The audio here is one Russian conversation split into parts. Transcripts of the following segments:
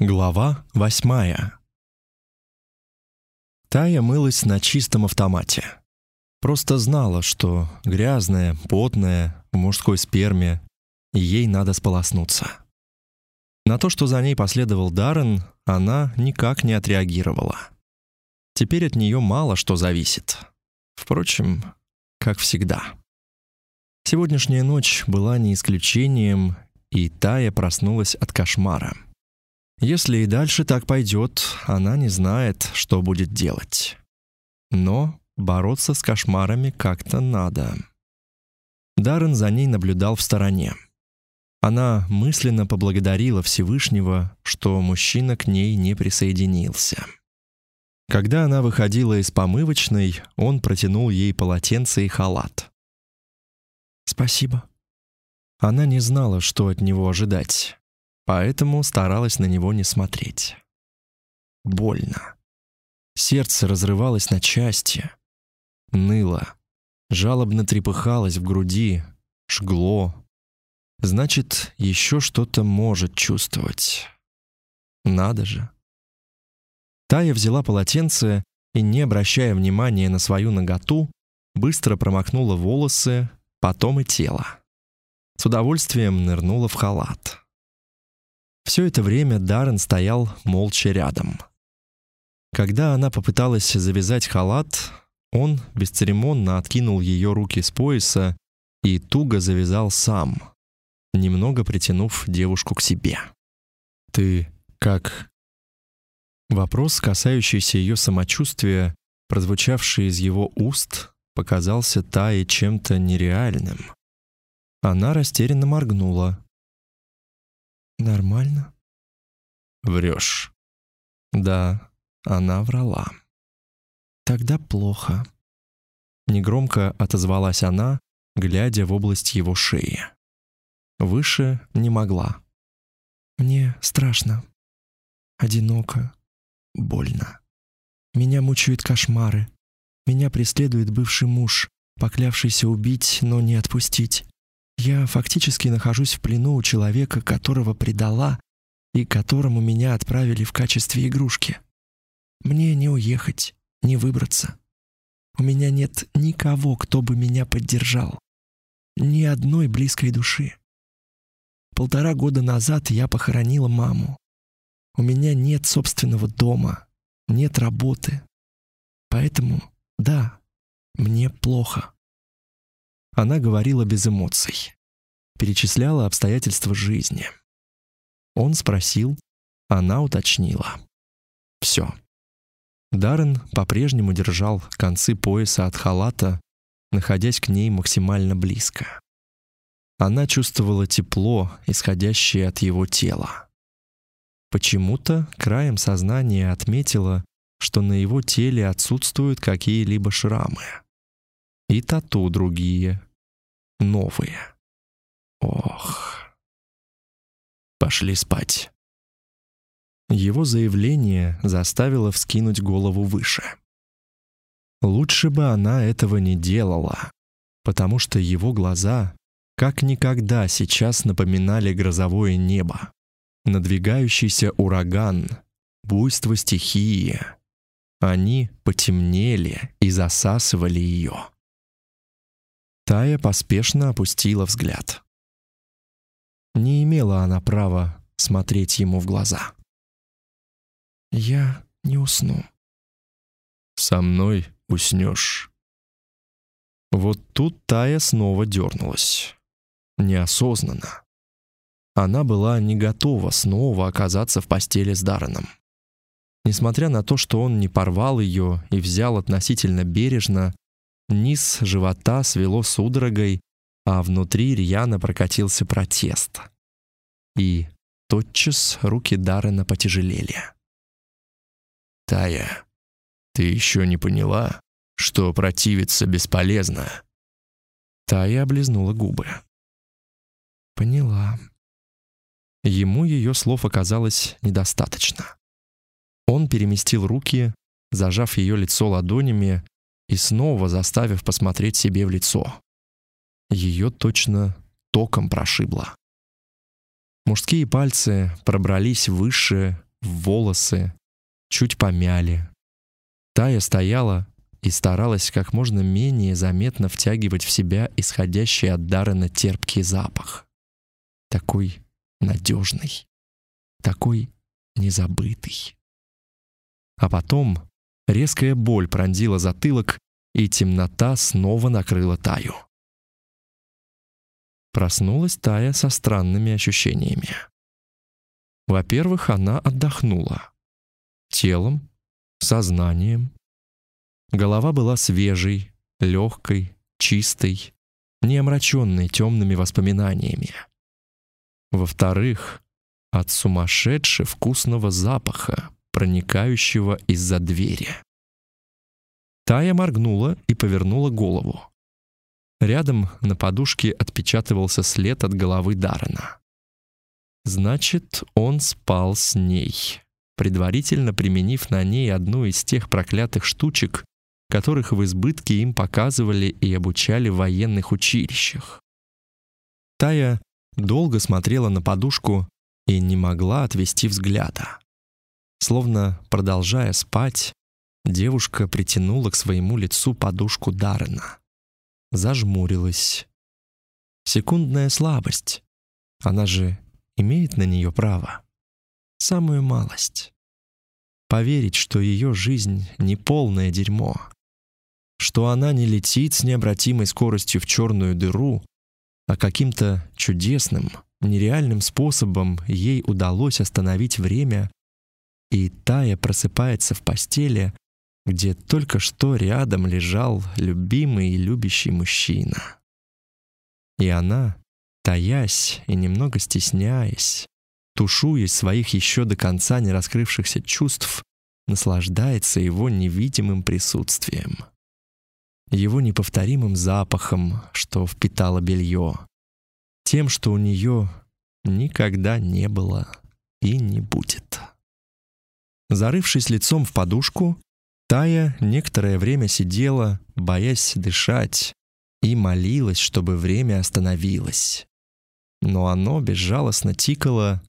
Глава восьмая. Тая мылась на чистом автомате. Просто знала, что грязная, потная, в мужской сперме, и ей надо сполоснуться. На то, что за ней последовал Даррен, она никак не отреагировала. Теперь от нее мало что зависит. Впрочем, как всегда. Сегодняшняя ночь была не исключением, и Тая проснулась от кошмара — если и дальше так пойдет, она не знает, что будет делать. Но бороться с кошмарами как-то надо. Даррен за ней наблюдал в стороне. Она мысленно поблагодарила Всевышнего, что мужчина к ней не присоединился. Когда она выходила из помывочной, он протянул ей полотенце и халат. «Спасибо». Она не знала, что от него ожидать поэтому старалась на него не смотреть. Больно. Сердце разрывалось на части, ныло, жалобно трепыхалось в груди, жгло. Значит, еще что-то может чувствовать. Надо же. Тая взяла полотенце и, не обращая внимания на свою наготу, быстро промокнула волосы, потом и тело. С удовольствием нырнула в халат. Все это время Даррен стоял молча рядом. Когда она попыталась завязать халат, он бесцеремонно откинул ее руки с пояса и туго завязал сам, немного притянув девушку к себе. «Ты как?» Вопрос, касающийся ее самочувствия, прозвучавший из его уст, показался Тае чем-то нереальным. Она растерянно моргнула, Нормально? Врешь. Да, она врала. Тогда плохо. Негромко отозвалась она, глядя в область его шеи. Выше не могла. Мне страшно. Одиноко. Больно. Меня мучают кошмары. Меня преследует бывший муж, поклявшийся убить, но не отпустить. Я фактически нахожусь в плену у человека, которого предала и которому меня отправили в качестве игрушки. Мне не уехать, не выбраться. У меня нет никого, кто бы меня поддержал. Ни одной близкой души. Полтора года назад я похоронила маму. У меня нет собственного дома, нет работы. Поэтому, да, мне плохо. Она говорила без эмоций. Перечисляла обстоятельства жизни. Он спросил, она уточнила. Все. Даррен по-прежнему держал концы пояса от халата, находясь к ней максимально близко. Она чувствовала тепло, исходящее от его тела. Почему-то краем сознания отметила, что на его теле отсутствуют какие-либо шрамы. И тату другие, новые. Ох. Пошли спать. Его заявление заставило вскинуть голову выше. Лучше бы она этого не делала, потому что его глаза как никогда сейчас напоминали грозовое небо, надвигающийся ураган, буйство стихии. Они потемнели и засасывали ее. Тая поспешно опустила взгляд. Не имела она права смотреть ему в глаза. «Я не усну». «Со мной уснешь». Вот тут Тая снова дернулась. Неосознанно. Она была не готова снова оказаться в постели с Дарреном. Несмотря на то, что он не порвал ее и взял относительно бережно, Низ живота свело судорогой, а внутри рьяно прокатился протест. И тотчас руки Даррена потяжелели. «Тая, ты еще не поняла, что противиться бесполезно?» Тая облизнула губы. «Поняла». Ему ее слов оказалось недостаточно. Он переместил руки, зажав ее лицо ладонями, и снова заставив посмотреть себе в лицо. Ее точно током прошибло. Мужские пальцы пробрались выше в волосы, чуть помяли. Тая стояла и старалась как можно менее заметно втягивать в себя исходящий от Даррена терпкий запах. Такой надежный, такой незабытый. А потом резкая боль пронзила затылок, и темнота снова накрыла Таю. Проснулась Тая со странными ощущениями. Во-первых, она отдохнула. Телом, сознанием. Голова была свежей, легкой, чистой, не омраченной темными воспоминаниями. Во-вторых, от сумасшедше вкусного запаха, проникающего из-за двери. Тая моргнула и повернула голову. Рядом на подушке отпечатывался след от головы Даррена. Значит, он спал с ней, предварительно применив на ней одну из тех проклятых штучек, которых в избытке им показывали и обучали в военных училищах. Тая долго смотрела на подушку и не могла отвести взгляда. Словно продолжая спать, девушка притянула к своему лицу подушку Даррена. Зажмурилась. Секундная слабость. Она же имеет на нее право. Самую малость. Поверить, что ее жизнь не полное дерьмо, что она не летит с необратимой скоростью в черную дыру, а каким-то чудесным, нереальным способом ей удалось остановить время, и Тая просыпается в постели, где только что рядом лежал любимый и любящий мужчина. И она, таясь и немного стесняясь, тушуясь своих еще до конца не раскрывшихся чувств, наслаждается его невидимым присутствием его неповторимым запахом, что впитало белье, тем, что у нее никогда не было и не будет. Зарывшись лицом в подушку, Тая некоторое время сидела, боясь дышать, и молилась, чтобы время остановилось. Но оно безжалостно тикало,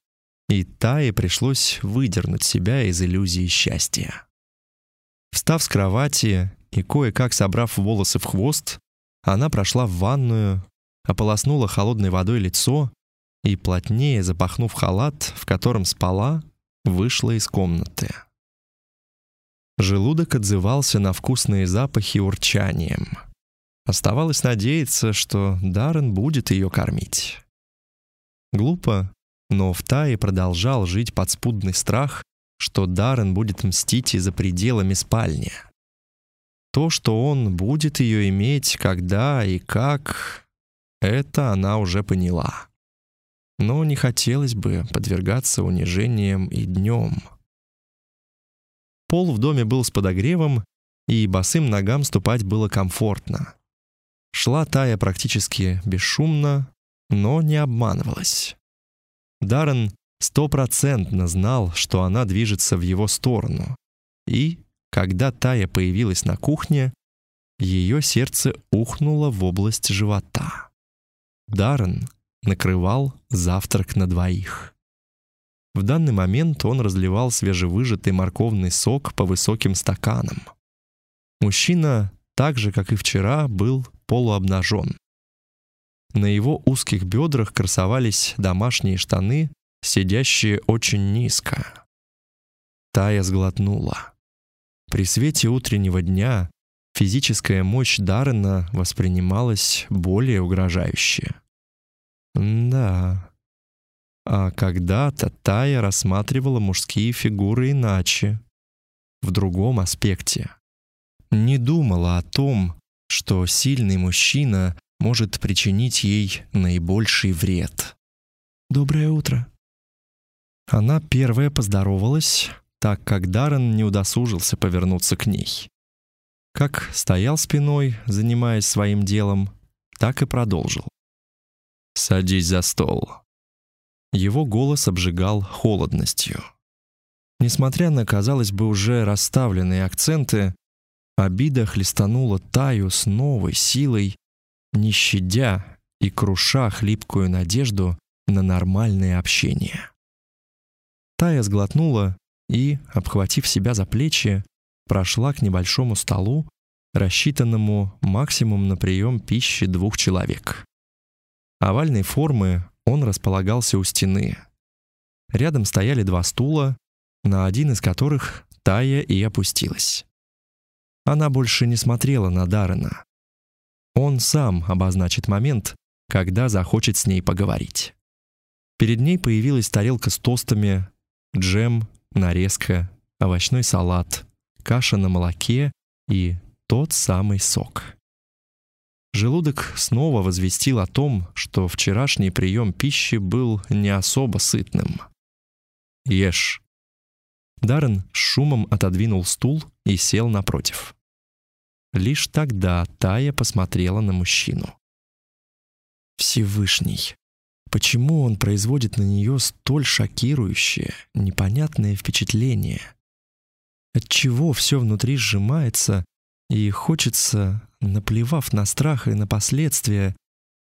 и Тае пришлось выдернуть себя из иллюзии счастья. Встав с кровати и кое-как собрав волосы в хвост, она прошла в ванную, ополоснула холодной водой лицо и, плотнее запахнув халат, в котором спала, вышла из комнаты. Желудок отзывался на вкусные запахи урчанием. Оставалось надеяться, что Даррен будет ее кормить. Глупо, но в Тае продолжал жить подспудный страх, что Даррен будет мстить и за пределами спальни. То, что он будет ее иметь, когда и как, это она уже поняла. Но не хотелось бы подвергаться унижениям и днем. Пол в доме был с подогревом, и босым ногам ступать было комфортно. Шла Тая практически бесшумно, но не обманывалась. Даррен стопроцентно знал, что она движется в его сторону, и когда Тая появилась на кухне, ее сердце ухнуло в область живота. Даррен накрывал завтрак на двоих. В данный момент он разливал свежевыжатый морковный сок по высоким стаканам. Мужчина, так же как и вчера, был полуобнажен. На его узких бедрах красовались домашние штаны, сидящие очень низко. Тая сглотнула. При свете утреннего дня физическая мощь Даррена воспринималась более угрожающе. Да. А когда-то Тая рассматривала мужские фигуры иначе, в другом аспекте. Не думала о том, что сильный мужчина может причинить ей наибольший вред. «Доброе утро». Она первая поздоровалась, так как Даррен не удосужился повернуться к ней. Как стоял спиной, занимаясь своим делом, так и продолжил. «Садись за стол». Его голос обжигал холодностью. Несмотря на, казалось бы, уже расставленные акценты, обида хлестанула Таю с новой силой, не щадя и круша хлипкую надежду на нормальное общение. Тая сглотнула и, обхватив себя за плечи, прошла к небольшому столу, рассчитанному максимум на прием пищи двух человек. Овальной формы он располагался у стены. Рядом стояли два стула, на один из которых Тая и опустилась. Она больше не смотрела на Даррена. Он сам обозначит момент, когда захочет с ней поговорить. Перед ней появилась тарелка с тостами, джем, нарезка, овощной салат, каша на молоке и тот самый сок. Желудок снова возвестил о том, что вчерашний прием пищи был не особо сытным. «Ешь». Даррен с шумом отодвинул стул и сел напротив. Лишь тогда Тая посмотрела на мужчину. Всевышний. Почему он производит на нее столь шокирующее, непонятное впечатление? Отчего все внутри сжимается и хочется, наплевав на страх и на последствия,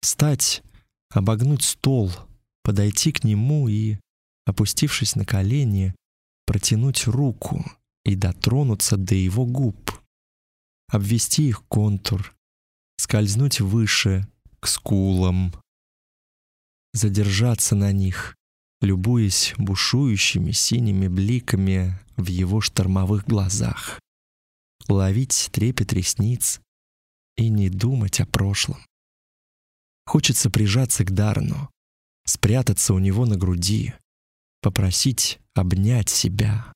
стать, обогнуть стол, подойти к нему и, опустившись на колени, протянуть руку и дотронуться до его губ, обвести их контур, скользнуть выше, к скулам, задержаться на них, любуясь бушующими синими бликами в его штормовых глазах ловить трепет ресниц и не думать о прошлом. Хочется прижаться к Дарну, спрятаться у него на груди, попросить обнять себя.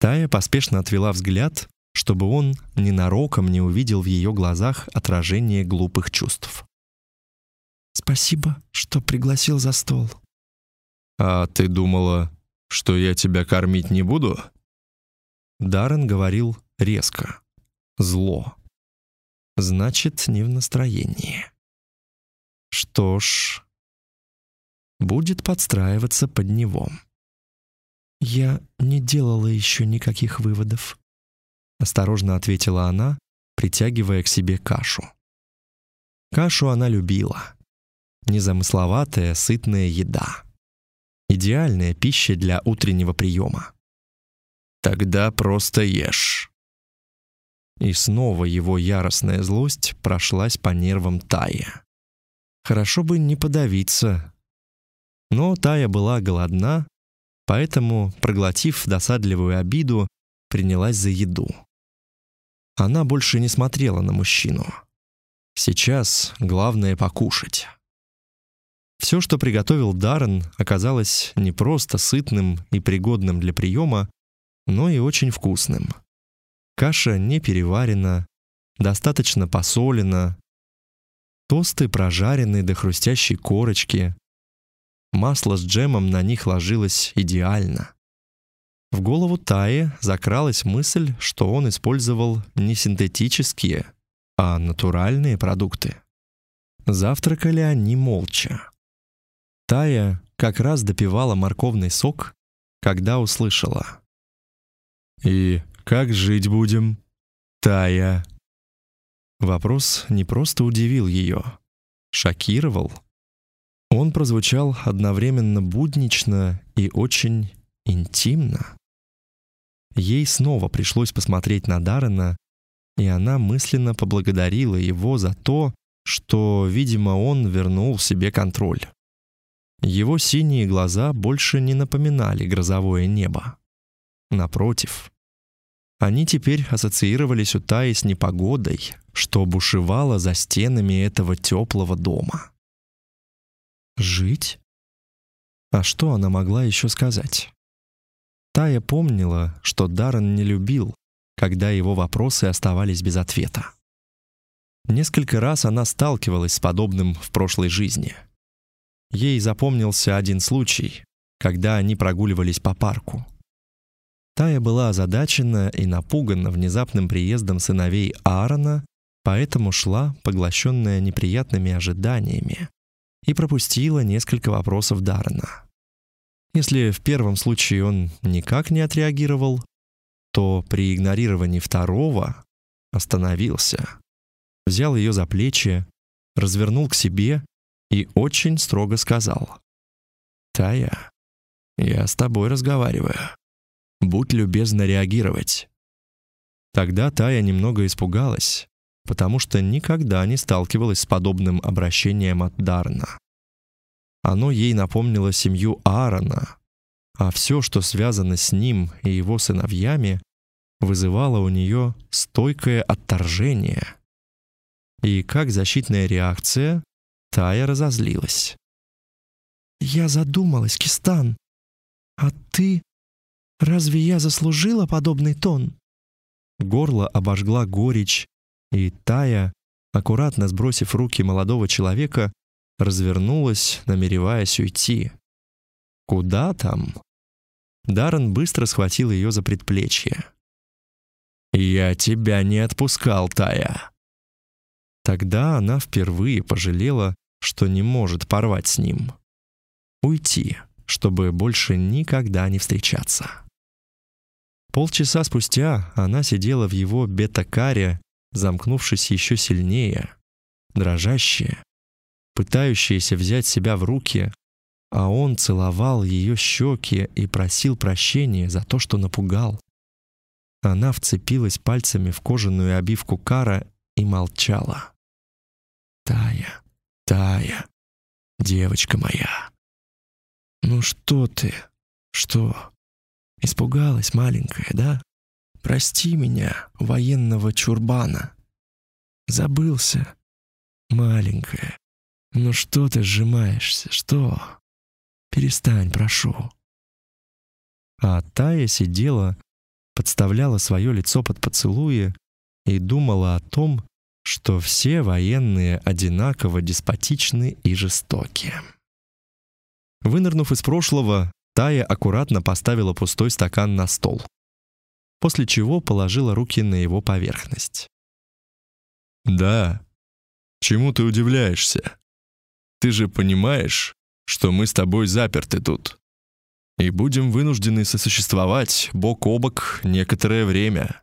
Тая поспешно отвела взгляд, чтобы он ненароком не увидел в ее глазах отражение глупых чувств. «Спасибо, что пригласил за стол». «А ты думала, что я тебя кормить не буду?» Даррен говорил резко. Зло. Значит, не в настроении. Что ж, будет подстраиваться под него. Я не делала еще никаких выводов, осторожно ответила она, притягивая к себе кашу. Кашу она любила. Незамысловатая, сытная еда. Идеальная пища для утреннего приема. Тогда просто ешь. И снова его яростная злость прошлась по нервам Таи. Хорошо бы не подавиться. Но Тая была голодна, поэтому, проглотив досадливую обиду, принялась за еду. Она больше не смотрела на мужчину. Сейчас главное покушать. Все, что приготовил Даррен, оказалось не просто сытным и пригодным для приема, но и очень вкусным. Каша не переварена, достаточно посолена. Тосты прожарены до хрустящей корочки. Масло с джемом на них ложилось идеально. В голову Таи закралась мысль, что он использовал не синтетические, а натуральные продукты. Завтракали они молча. Тая как раз допивала морковный сок, когда услышала. «И как жить будем, Тая?» Вопрос не просто удивил ее, шокировал. Он прозвучал одновременно буднично и очень интимно. Ей снова пришлось посмотреть на Даррена, и она мысленно поблагодарила его за то, что, видимо, он вернул себе контроль. Его синие глаза больше не напоминали грозовое небо. Напротив, они теперь ассоциировались у Таи с непогодой, что бушевало за стенами этого теплого дома. Жить? А что она могла еще сказать? Тая помнила, что Даррен не любил, когда его вопросы оставались без ответа. Несколько раз она сталкивалась с подобным в прошлой жизни. Ей запомнился один случай, когда они прогуливались по парку. Тая была озадачена и напугана внезапным приездом сыновей Аарона, поэтому шла, поглощенная неприятными ожиданиями, и пропустила несколько вопросов Даррена. Если в первом случае он никак не отреагировал, то при игнорировании второго остановился, взял ее за плечи, развернул к себе и очень строго сказал: "Тая, я с тобой разговариваю. Будь любезна реагировать». Тогда Тая немного испугалась, потому что никогда не сталкивалась с подобным обращением от Дарна. Оно ей напомнило семью Аарона, а все, что связано с ним и его сыновьями, вызывало у нее стойкое отторжение. И как защитная реакция, Тая разозлилась. «Я задумалась, Кистан. А ты? Разве я заслужила подобный тон?» Горло обожгла горечь, и Тая, аккуратно сбросив руки молодого человека, развернулась, намереваясь уйти. Куда там? Даррен быстро схватил ее за предплечье. «Я тебя не отпускал, Тая!» Тогда она впервые пожалела, что не может порвать с ним. Уйти, чтобы больше никогда не встречаться. Полчаса спустя она сидела в его бета-каре, замкнувшись еще сильнее, дрожащая, пытающаяся взять себя в руки, а он целовал ее щеки и просил прощения за то, что напугал. Она вцепилась пальцами в кожаную обивку кара и молчала. «Тая, Тая, девочка моя, ну что ты? Что? Испугалась маленькая, да? Прости меня, военного чурбана. Забылся, маленькая. Ну что ты сжимаешься? Что? Перестань, прошу. А Тая сидела, подставляла свое лицо под поцелуи и думала о том, что все военные одинаково деспотичны и жестоки. Вынырнув из прошлого, Тая аккуратно поставила пустой стакан на стол, после чего положила руки на его поверхность. «Да. Чему ты удивляешься? Ты же понимаешь, что мы с тобой заперты тут и будем вынуждены сосуществовать бок о бок некоторое время».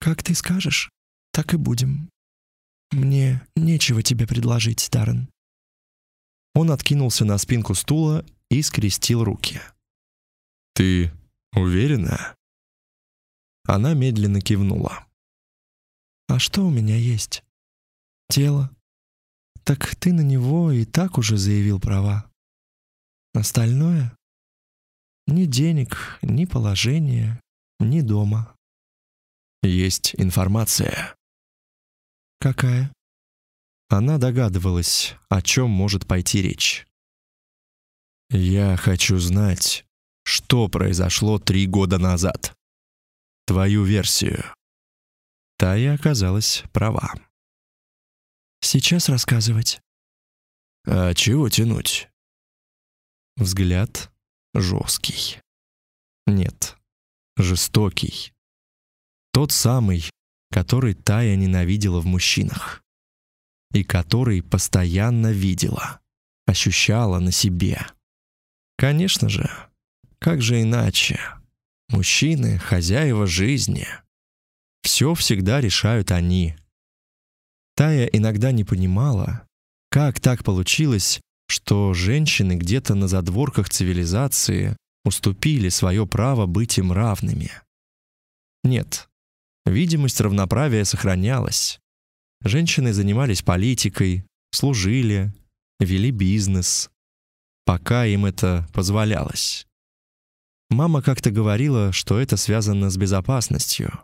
«Как ты скажешь, так и будем. Мне нечего тебе предложить, Даррен». Он откинулся на спинку стула и скрестил руки. «Ты уверена?» Она медленно кивнула. «А что у меня есть? Тело. Так ты на него и так уже заявил права. Остальное? Ни денег, ни положения, ни дома. Есть информация. Какая? Она догадывалась, о чем может пойти речь. Я хочу знать, что произошло три года назад. Твою версию. Тая оказалась права. Сейчас рассказывать. А чего тянуть? Взгляд жесткий. Нет, жестокий. Тот самый, который Тая ненавидела в мужчинах и который постоянно видела, ощущала на себе. Конечно же, как же иначе? Мужчины — хозяева жизни. Все всегда решают они. Тая иногда не понимала, как так получилось, что женщины где-то на задворках цивилизации уступили свое право быть им равными. Нет, видимость равноправия сохранялась. Женщины занимались политикой, служили, вели бизнес, пока им это позволялось. Мама как-то говорила, что это связано с безопасностью.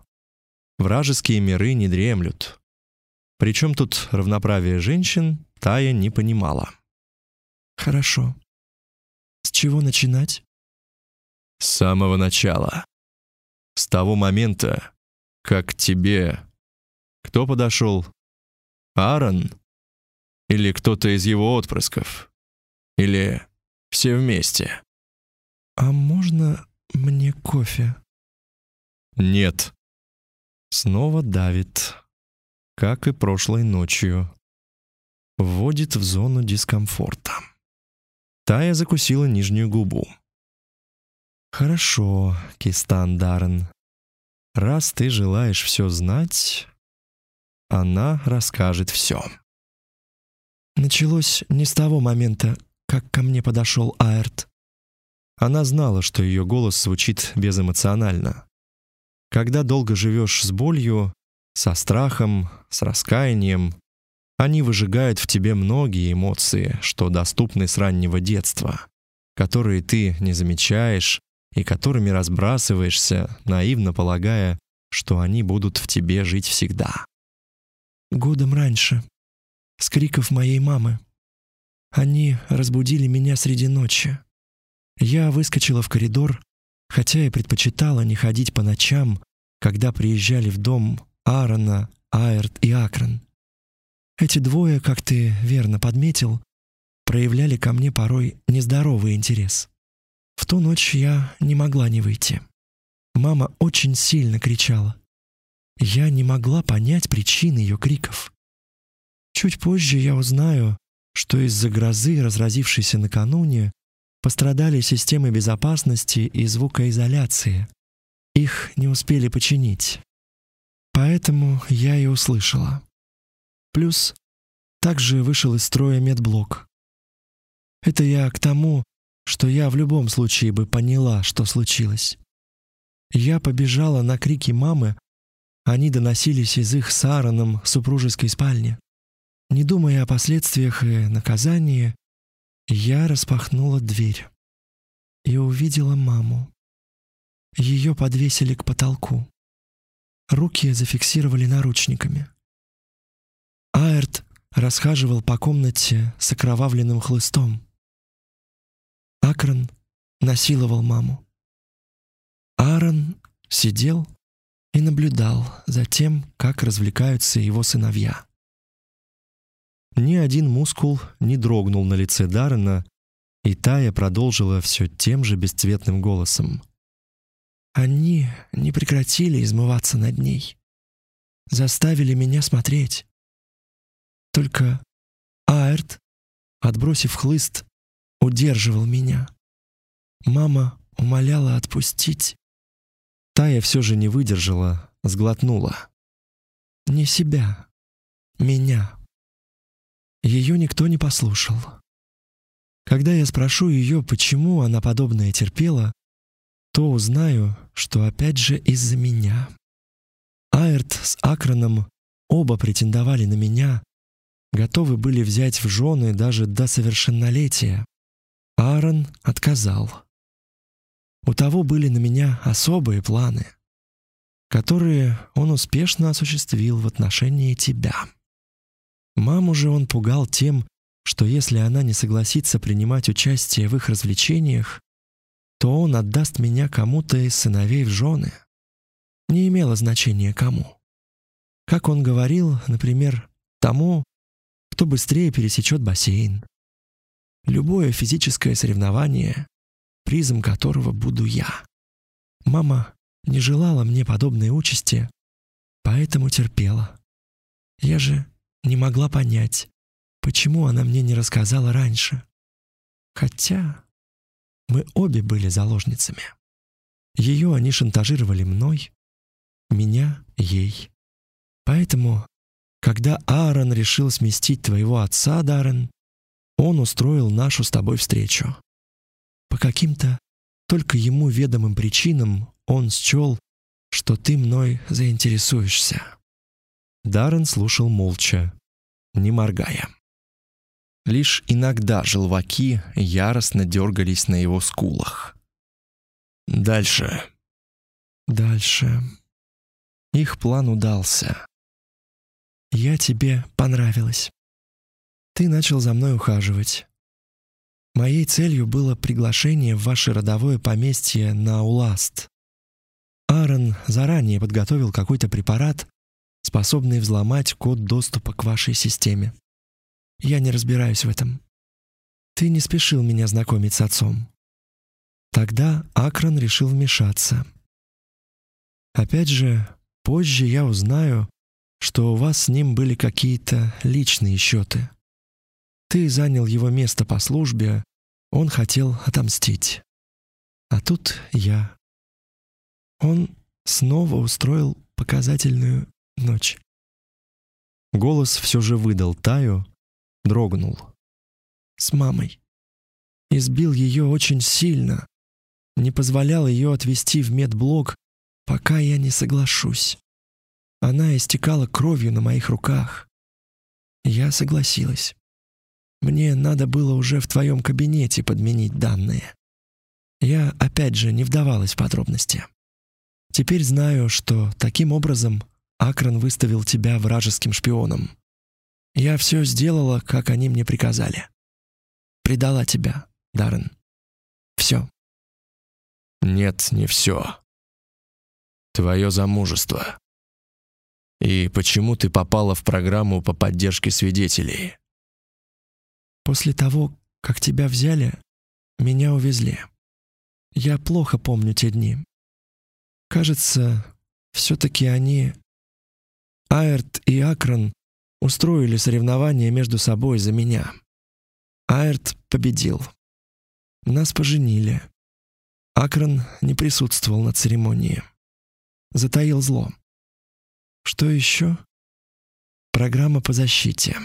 Вражеские миры не дремлют. Причем тут равноправие женщин Тая не понимала. Хорошо. С чего начинать? С самого начала. С того момента, как тебе кто подошел? Аарон? Или кто-то из его отпрысков? Или все вместе? А можно мне кофе? Нет. Снова давит, как и прошлой ночью. Вводит в зону дискомфорта. Тая закусила нижнюю губу. Хорошо, Кистан Даррен. Раз ты желаешь все знать, она расскажет все. Началось не с того момента, как ко мне подошел Аэрт. Она знала, что ее голос звучит безэмоционально. Когда долго живешь с болью, со страхом, с раскаянием, они выжигают в тебе многие эмоции, что доступны с раннего детства, которые ты не замечаешь и которыми разбрасываешься, наивно полагая, что они будут в тебе жить всегда. Годом раньше, с криков моей мамы. Они разбудили меня среди ночи. Я выскочила в коридор, хотя и предпочитала не ходить по ночам, когда приезжали в дом Аарона, Аэрт и Акрон. Эти двое, как ты верно подметил, проявляли ко мне порой нездоровый интерес. В ту ночь я не могла не выйти. Мама очень сильно кричала. Я не могла понять причин ее криков. Чуть позже я узнаю, что из-за грозы, разразившейся накануне, пострадали системы безопасности и звукоизоляции. Их не успели починить. Поэтому я и услышала. Плюс также вышел из строя медблок. Это я к тому, что я в любом случае бы поняла, что случилось. Я побежала на крики мамы, они доносились из их с Аароном супружеской спальни. Не думая о последствиях и наказании, я распахнула дверь и увидела маму. Ее подвесили к потолку. Руки зафиксировали наручниками. Аэрт расхаживал по комнате с окровавленным хлыстом. Акрон насиловал маму. Аарон сидел и наблюдал за тем, как развлекаются его сыновья. Ни один мускул не дрогнул на лице Даррена, и Тая продолжила все тем же бесцветным голосом. Они не прекратили измываться над ней. Заставили меня смотреть. Только Аэрт, отбросив хлыст, удерживал меня. Мама умоляла отпустить. Тая все же не выдержала, сглотнула. Не себя, меня. Ее никто не послушал. Когда я спрошу ее, почему она подобное терпела, то узнаю, что опять же из-за меня. Аэрт с Акроном оба претендовали на меня, готовы были взять в жены даже до совершеннолетия. Аарон отказал. У того были на меня особые планы, которые он успешно осуществил в отношении тебя. Маму же он пугал тем, что если она не согласится принимать участие в их развлечениях, то он отдаст меня кому-то из сыновей в жены. Не имело значения кому. Как он говорил, например, тому, кто быстрее пересечет бассейн. Любое физическое соревнование, призом которого буду я. Мама не желала мне подобной участи, поэтому терпела. Я же не могла понять, почему она мне не рассказала раньше. Хотя мы обе были заложницами. Ее они шантажировали мной, меня — ей. Поэтому когда Аарон решил сместить твоего отца, Даррен, он устроил нашу с тобой встречу. По каким-то только ему ведомым причинам он счел, что ты мной заинтересуешься. Даррен слушал молча, не моргая. Лишь иногда желваки яростно дергались на его скулах. Дальше. Дальше. Их план удался. Я тебе понравилась. Ты начал за мной ухаживать. Моей целью было приглашение в ваше родовое поместье на Уласт. Аарон заранее подготовил какой-то препарат, способный взломать код доступа к вашей системе. Я не разбираюсь в этом. Ты не спешил меня знакомить с отцом. Тогда Акрон решил вмешаться. Опять же, позже я узнаю, что у вас с ним были какие-то личные счеты. Ты занял его место по службе, он хотел отомстить. А тут я. Он снова устроил показательную ночь. Голос все же выдал Таю, дрогнул. С мамой. Избил ее очень сильно, не позволял ее отвезти в медблок, пока я не соглашусь. Она истекала кровью на моих руках. Я согласилась. Мне надо было уже в твоем кабинете подменить данные. Я опять же не вдавалась в подробности. Теперь знаю, что таким образом Акран выставил тебя вражеским шпионом. Я все сделала, как они мне приказали. Предала тебя, Даррен. Все. Нет, не все. Твое замужество. И почему ты попала в программу по поддержке свидетелей? После того, как тебя взяли, меня увезли. Я плохо помню те дни. Кажется, все-таки они, Аэрт и Акрон, устроили соревнование между собой за меня. Аэрт победил. Нас поженили. Акрон не присутствовал на церемонии. Затаил зло. Что еще? Программа по защите.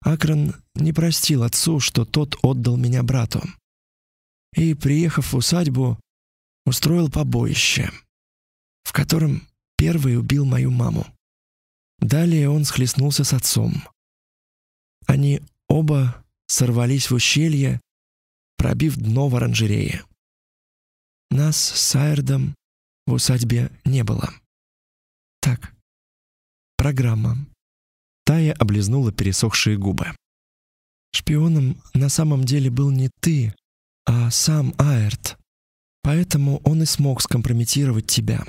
Акрон не простил отцу, что тот отдал меня брату. И, приехав в усадьбу, устроил побоище, в котором первый убил мою маму. Далее он схлестнулся с отцом. Они оба сорвались в ущелье, пробив дно в оранжерее. Нас с Сайердом в усадьбе не было. Так, программа. Тая облизнула пересохшие губы. Шпионом на самом деле был не ты, а сам Аэрт. Поэтому он и смог скомпрометировать тебя.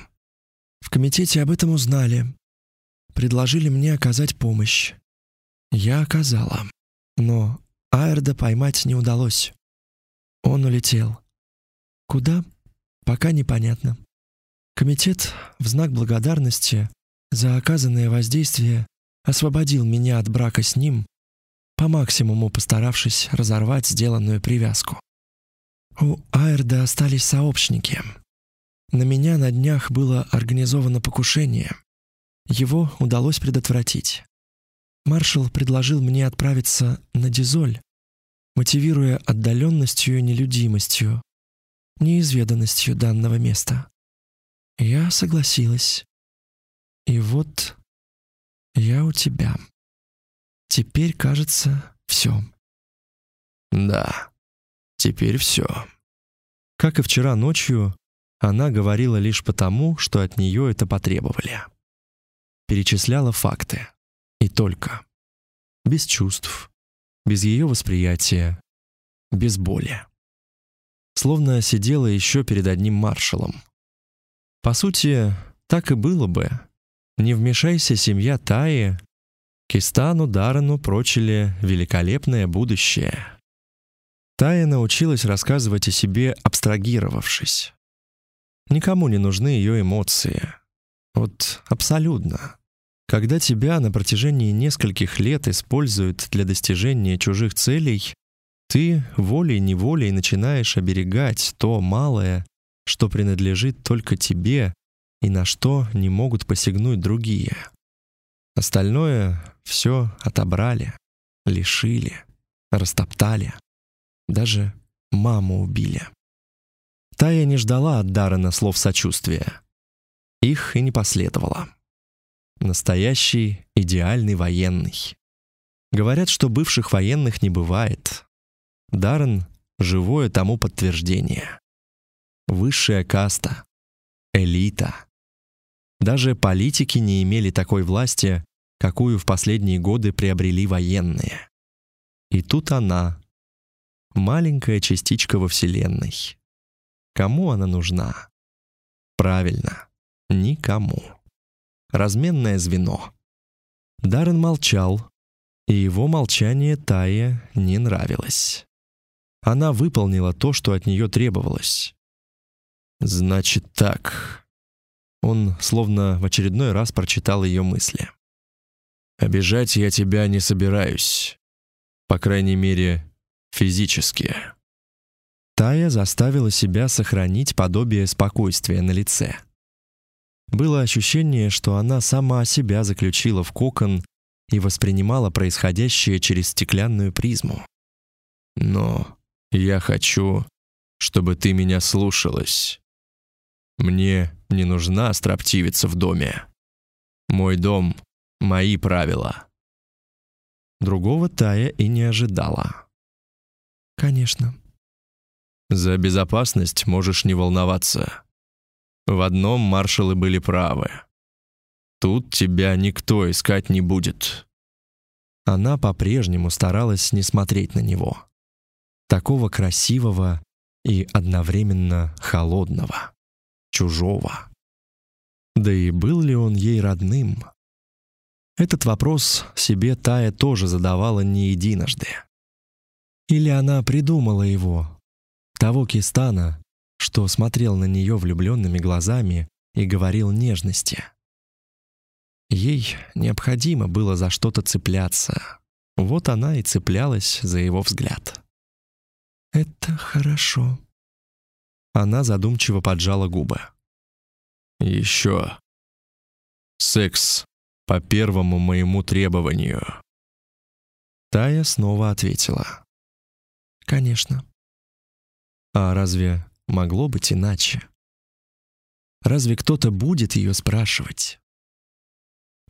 В комитете об этом узнали. Предложили мне оказать помощь. Я оказала. Но Аэрда поймать не удалось. Он улетел. Куда? Пока непонятно. Комитет в знак благодарности за оказанное воздействие освободил меня от брака с ним, по максимуму постаравшись разорвать сделанную привязку. У Айрда остались сообщники. На меня на днях было организовано покушение. Его удалось предотвратить. Маршал предложил мне отправиться на Дизоль, мотивируя отдаленностью и нелюдимостью, неизведанностью данного места. Я согласилась. И вот я у тебя. Теперь, кажется, все. Да, теперь все. Как и вчера ночью, она говорила лишь потому, что от нее это потребовали. Перечисляла факты. И только. Без чувств, без ее восприятия, без боли. Словно сидела еще перед одним маршалом. По сути, так и было бы. Не вмешайся семья Таи, Кистану Дарану прочили великолепное будущее. Тая научилась рассказывать о себе, абстрагировавшись. Никому не нужны ее эмоции. Вот абсолютно. Когда тебя на протяжении нескольких лет используют для достижения чужих целей, ты волей-неволей начинаешь оберегать то малое, что принадлежит только тебе и на что не могут посягнуть другие. Остальное все отобрали, лишили, растоптали, даже маму убили. Тая не ждала от Даррена слов сочувствия. Их и не последовало. Настоящий идеальный военный. Говорят, что бывших военных не бывает. Даррен — живое тому подтверждение. Высшая каста, элита. Даже политики не имели такой власти, какую в последние годы приобрели военные. И тут она, маленькая частичка во Вселенной. Кому она нужна? Правильно, никому разменное звено. Даррен молчал, и его молчание Тае не нравилось. Она выполнила то, что от нее требовалось. «Значит так». Он словно в очередной раз прочитал ее мысли. «Обижать я тебя не собираюсь. По крайней мере, физически». Тая заставила себя сохранить подобие спокойствия на лице. Было ощущение, что она сама себя заключила в кокон и воспринимала происходящее через стеклянную призму. Но я хочу, чтобы ты меня слушалась. Мне не нужна строптивица в доме. Мой дом — мои правила». Другого Тая и не ожидала. «Конечно». «За безопасность можешь не волноваться. В одном маршалы были правы. Тут тебя никто искать не будет». Она по-прежнему старалась не смотреть на него. Такого красивого и одновременно холодного, чужого. Да и был ли он ей родным? Этот вопрос себе Тая тоже задавала не единожды. Или она придумала его, того Кистана, что смотрел на нее влюбленными глазами и говорил нежности. Ей необходимо было за что-то цепляться. Вот она и цеплялась за его взгляд. «Это хорошо». Она задумчиво поджала губы. «Еще. Секс по первому моему требованию». Тая снова ответила. «Конечно». А разве могло быть иначе? Разве кто-то будет ее спрашивать?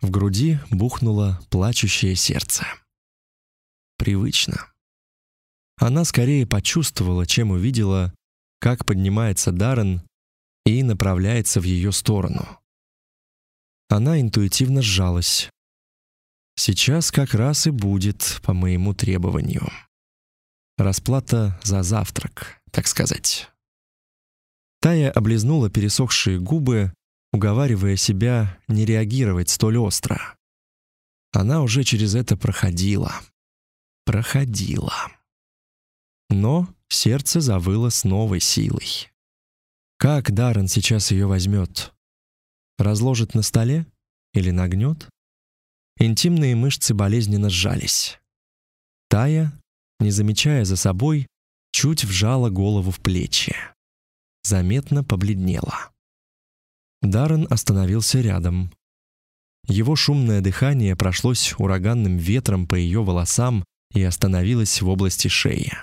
В груди бухнуло плачущее сердце. Привычно. Она скорее почувствовала, чем увидела, как поднимается Даррен и направляется в ее сторону. Она интуитивно сжалась. Сейчас как раз и будет по моему требованию. Расплата за завтрак, так сказать. Тая облизнула пересохшие губы уговаривая себя не реагировать столь остро. Она уже через это проходила. Проходила. Но сердце завыло с новой силой. Как Даррен сейчас ее возьмет? Разложит на столе или нагнет? Интимные мышцы болезненно сжались. Тая, не замечая за собой, чуть вжала голову в плечи. Заметно побледнела. Даррен остановился рядом. Его шумное дыхание прошлось ураганным ветром по ее волосам и остановилось в области шеи.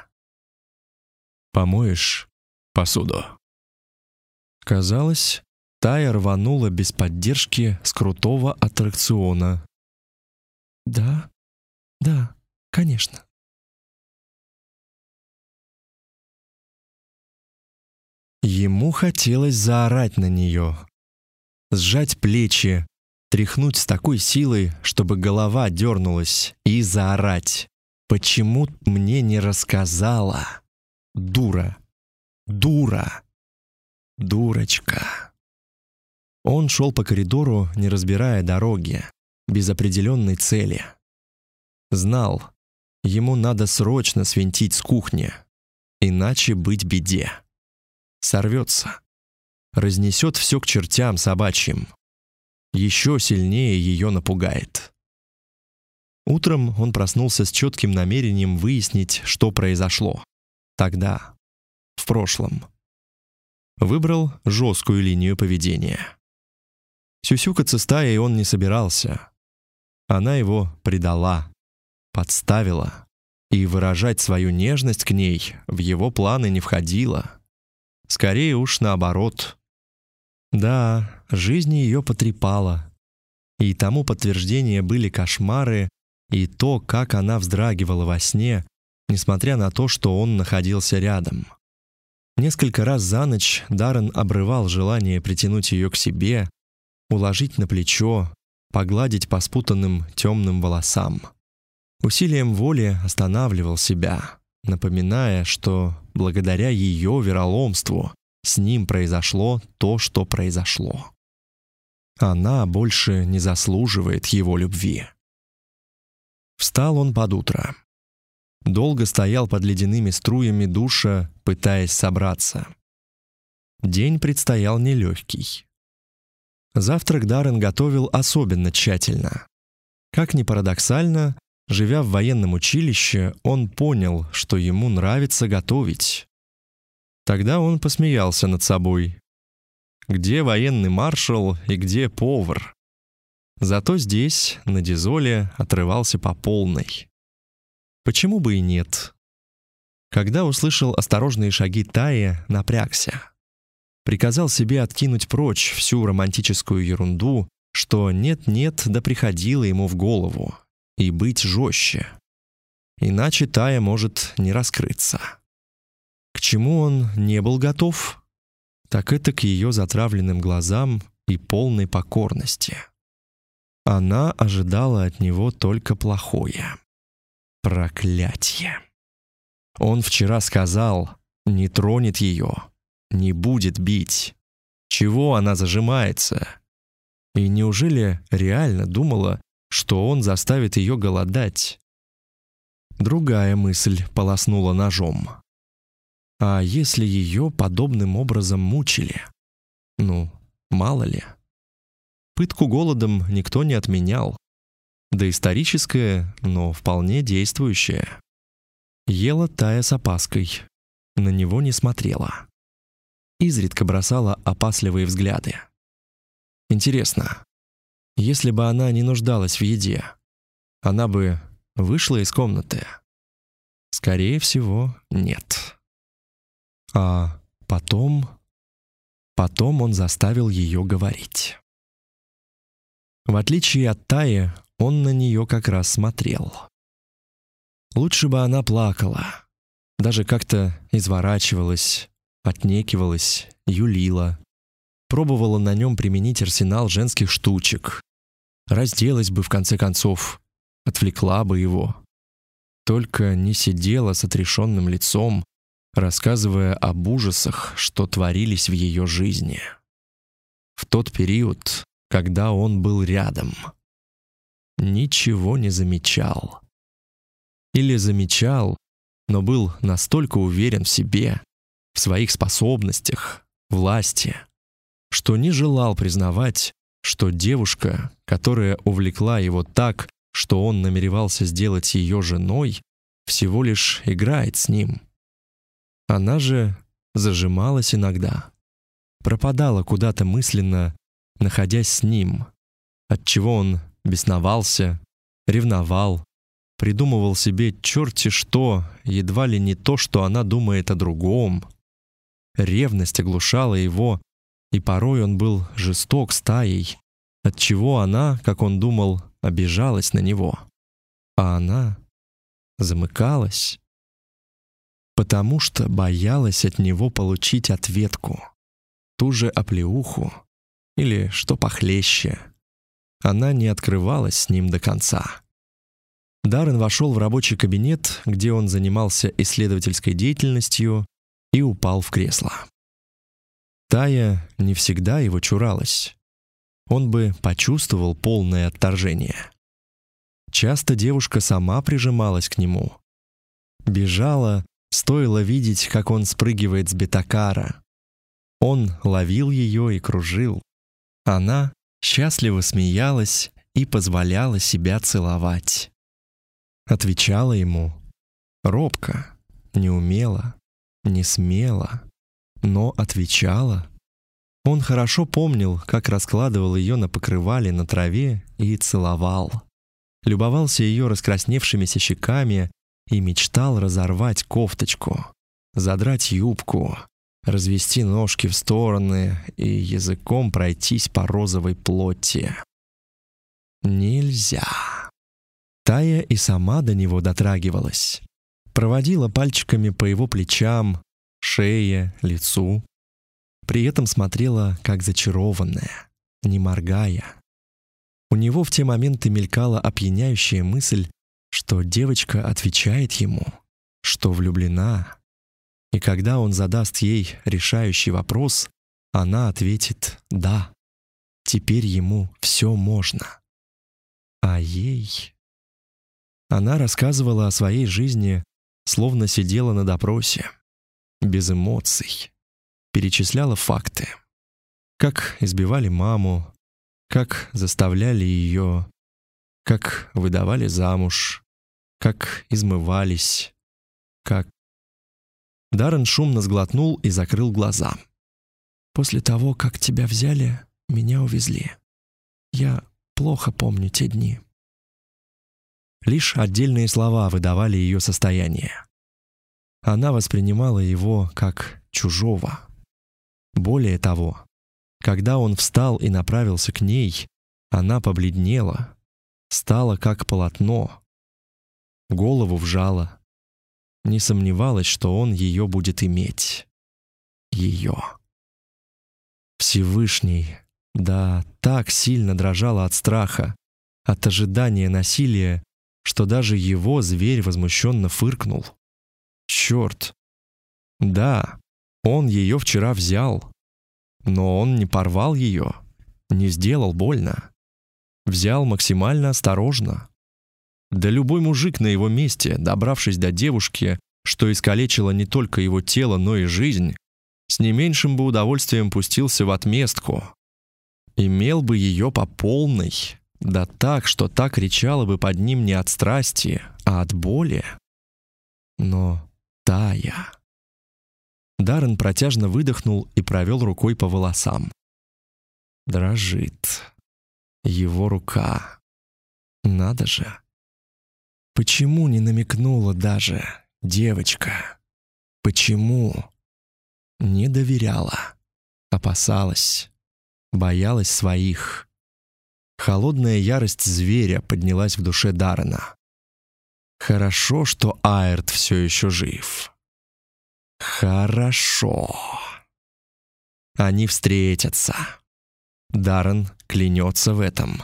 «Помоешь посуду?» Казалось, Тая рванула без поддержки с крутого аттракциона. «Да, да, конечно». Ему хотелось заорать на нее, сжать плечи, тряхнуть с такой силой, чтобы голова дернулась, и заорать. «Почему мне не рассказала? Дура! Дура! Дурочка!» Он шел по коридору, не разбирая дороги, без определенной цели. Знал, ему надо срочно свинтить с кухни, иначе быть беде. Сорвется разнесет все к чертям собачьим. Еще сильнее ее напугает. Утром он проснулся с четким намерением выяснить, что произошло. Тогда, в прошлом. Выбрал жесткую линию поведения. Сюсюкаться стаей он не собирался. Она его предала, подставила, и выражать свою нежность к ней в его планы не входило. Скорее уж наоборот. Да, жизнь ее потрепала. И тому подтверждение были кошмары и то, как она вздрагивала во сне, несмотря на то, что он находился рядом. Несколько раз за ночь Даррен обрывал желание притянуть ее к себе, уложить на плечо, погладить по спутанным темным волосам. Усилием воли останавливал себя, напоминая, что благодаря ее вероломству с ним произошло то, что произошло. Она больше не заслуживает его любви. Встал он под утро. Долго стоял под ледяными струями душа, пытаясь собраться. День предстоял нелегкий. Завтрак Даррен готовил особенно тщательно. Как ни парадоксально, живя в военном училище, он понял, что ему нравится готовить. Тогда он посмеялся над собой. Где военный маршал и где повар? Зато здесь, на Дизоле, отрывался по полной. Почему бы и нет? Когда услышал осторожные шаги Таи, напрягся. Приказал себе откинуть прочь всю романтическую ерунду, что нет-нет да приходило ему в голову, и быть жестче. Иначе Тая может не раскрыться. К чему он не был готов? Так это к ее затравленным глазам и полной покорности. Она ожидала от него только плохое. Проклятье. Он вчера сказал, не тронет ее, не будет бить. Чего она зажимается? И неужели реально думала, что он заставит ее голодать? Другая мысль полоснула ножом. А если ее подобным образом мучили? Ну, мало ли. Пытку голодом никто не отменял. Да историческое, но вполне действующее. Ела Тая с опаской. На него не смотрела. Изредка бросала опасливые взгляды. Интересно, если бы она не нуждалась в еде, она бы вышла из комнаты? Скорее всего, нет. А потом... Потом он заставил ее говорить. В отличие от Таи, он на нее как раз смотрел. Лучше бы она плакала, даже как-то изворачивалась, отнекивалась, юлила, пробовала на нем применить арсенал женских штучек, разделась бы в конце концов, отвлекла бы его. Только не сидела с отрешенным лицом, рассказывая об ужасах, что творились в ее жизни. В тот период, когда он был рядом. Ничего не замечал или замечал, но был настолько уверен в себе, в своих способностях, власти, что не желал признавать, что девушка, которая увлекла его так, что он намеревался сделать ее женой, всего лишь играет с ним. Она же зажималась иногда, пропадала куда-то мысленно, находясь с ним, от чего он бесновался, ревновал, придумывал себе черти что, едва ли не то, что она думает о другом. Ревность оглушала его, и порой он был жесток с Таей, отчего она, как он думал, обижалась на него. А она замыкалась, потому что боялась от него получить ответку, ту же оплеуху или что похлеще. Она не открывалась с ним до конца. Даррен вошел в рабочий кабинет, где он занимался исследовательской деятельностью, и упал в кресло. Тая не всегда его чуралась. Он бы почувствовал полное отторжение. Часто девушка сама прижималась к нему. Бежала, стоило видеть, как он спрыгивает с бетакара. Он ловил ее и кружил. Она счастливо смеялась и позволяла себя целовать. Отвечала ему робко, неумело, не смело, но отвечала. Он хорошо помнил, как раскладывал ее на покрывале на траве и целовал. Любовался ее раскрасневшимися щеками и мечтал разорвать кофточку, задрать юбку, развести ножки в стороны и языком пройтись по розовой плоти. Нельзя. Тая и сама до него дотрагивалась. Проводила пальчиками по его плечам, шее, лицу. При этом смотрела, как зачарованная, не моргая. У него в те моменты мелькала опьяняющая мысль, что девочка отвечает ему, что влюблена. И когда он задаст ей решающий вопрос, она ответит «да». Теперь ему все можно. А ей... Она рассказывала о своей жизни, словно сидела на допросе, без эмоций, перечисляла факты. Как избивали маму, как заставляли ее, как выдавали замуж, как измывались, как... Даррен шумно сглотнул и закрыл глаза. «После того, как тебя взяли, меня увезли. Я плохо помню те дни». Лишь отдельные слова выдавали ее состояние. Она воспринимала его как чужого. Более того, когда он встал и направился к ней, она побледнела, стала как полотно, голову вжала, не сомневалась, что он ее будет иметь. Ее. Всевышний, да, так сильно дрожала от страха, от ожидания насилия, что даже его зверь возмущенно фыркнул. Черт! Да, он ее вчера взял, но он не порвал ее, не сделал больно. Взял максимально осторожно. Да любой мужик на его месте, добравшись до девушки, что искалечило не только его тело, но и жизнь, с не меньшим бы удовольствием пустился в отместку. Имел бы ее по полной, да так, что так кричала бы под ним не от страсти, а от боли. Но Тая... Даррен протяжно выдохнул и провел рукой по волосам. Дрожит. Его рука. Надо же. Почему не намекнула даже девочка? Почему? Не доверяла. Опасалась. Боялась своих. Холодная ярость зверя поднялась в душе Даррена. Хорошо, что Айрт все еще жив. Хорошо. Они встретятся. Даррен клянется в этом.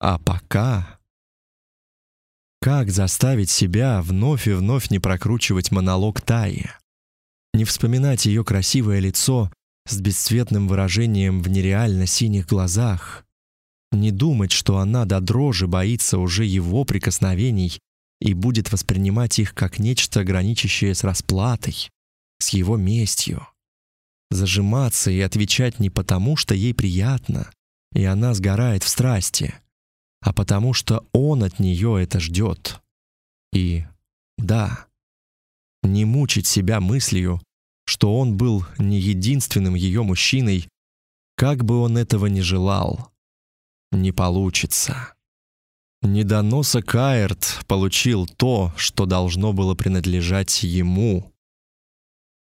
А пока... Как заставить себя вновь и вновь не прокручивать монолог Таи? Не вспоминать ее красивое лицо с бесцветным выражением в нереально синих глазах? Не думать, что она до дрожи боится уже его прикосновений и будет воспринимать их как нечто граничащее с расплатой, с его местью? Зажиматься и отвечать не потому, что ей приятно, и она сгорает в страсти, а потому что он от нее это ждет. И да, не мучить себя мыслью, что он был не единственным ее мужчиной, как бы он этого ни желал. Не получится. Недоноса Каэрт получил то, что должно было принадлежать ему.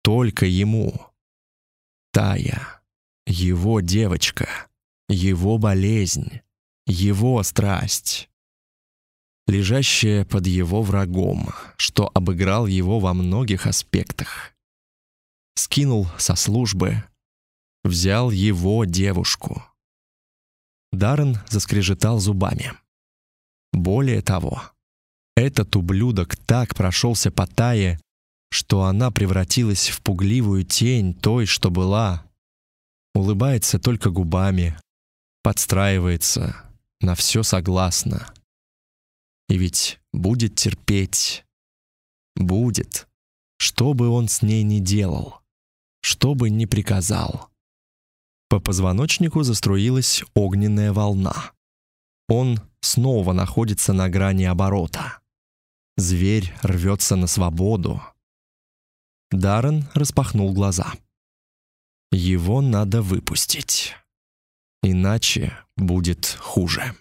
Только ему. Тая, его девочка, его болезнь, его страсть, лежащая под его врагом, что обыграл его во многих аспектах. Скинул со службы, взял его девушку. Даррен заскрежетал зубами. Более того, этот ублюдок так прошелся по Тае, что она превратилась в пугливую тень той, что была. Улыбается только губами, подстраивается, на все согласна. И ведь будет терпеть. Будет. Что бы он с ней ни делал, что бы ни приказал. По позвоночнику заструилась огненная волна. Он снова находится на грани оборота. Зверь рвется на свободу. Даррен распахнул глаза. Его надо выпустить. Иначе будет хуже.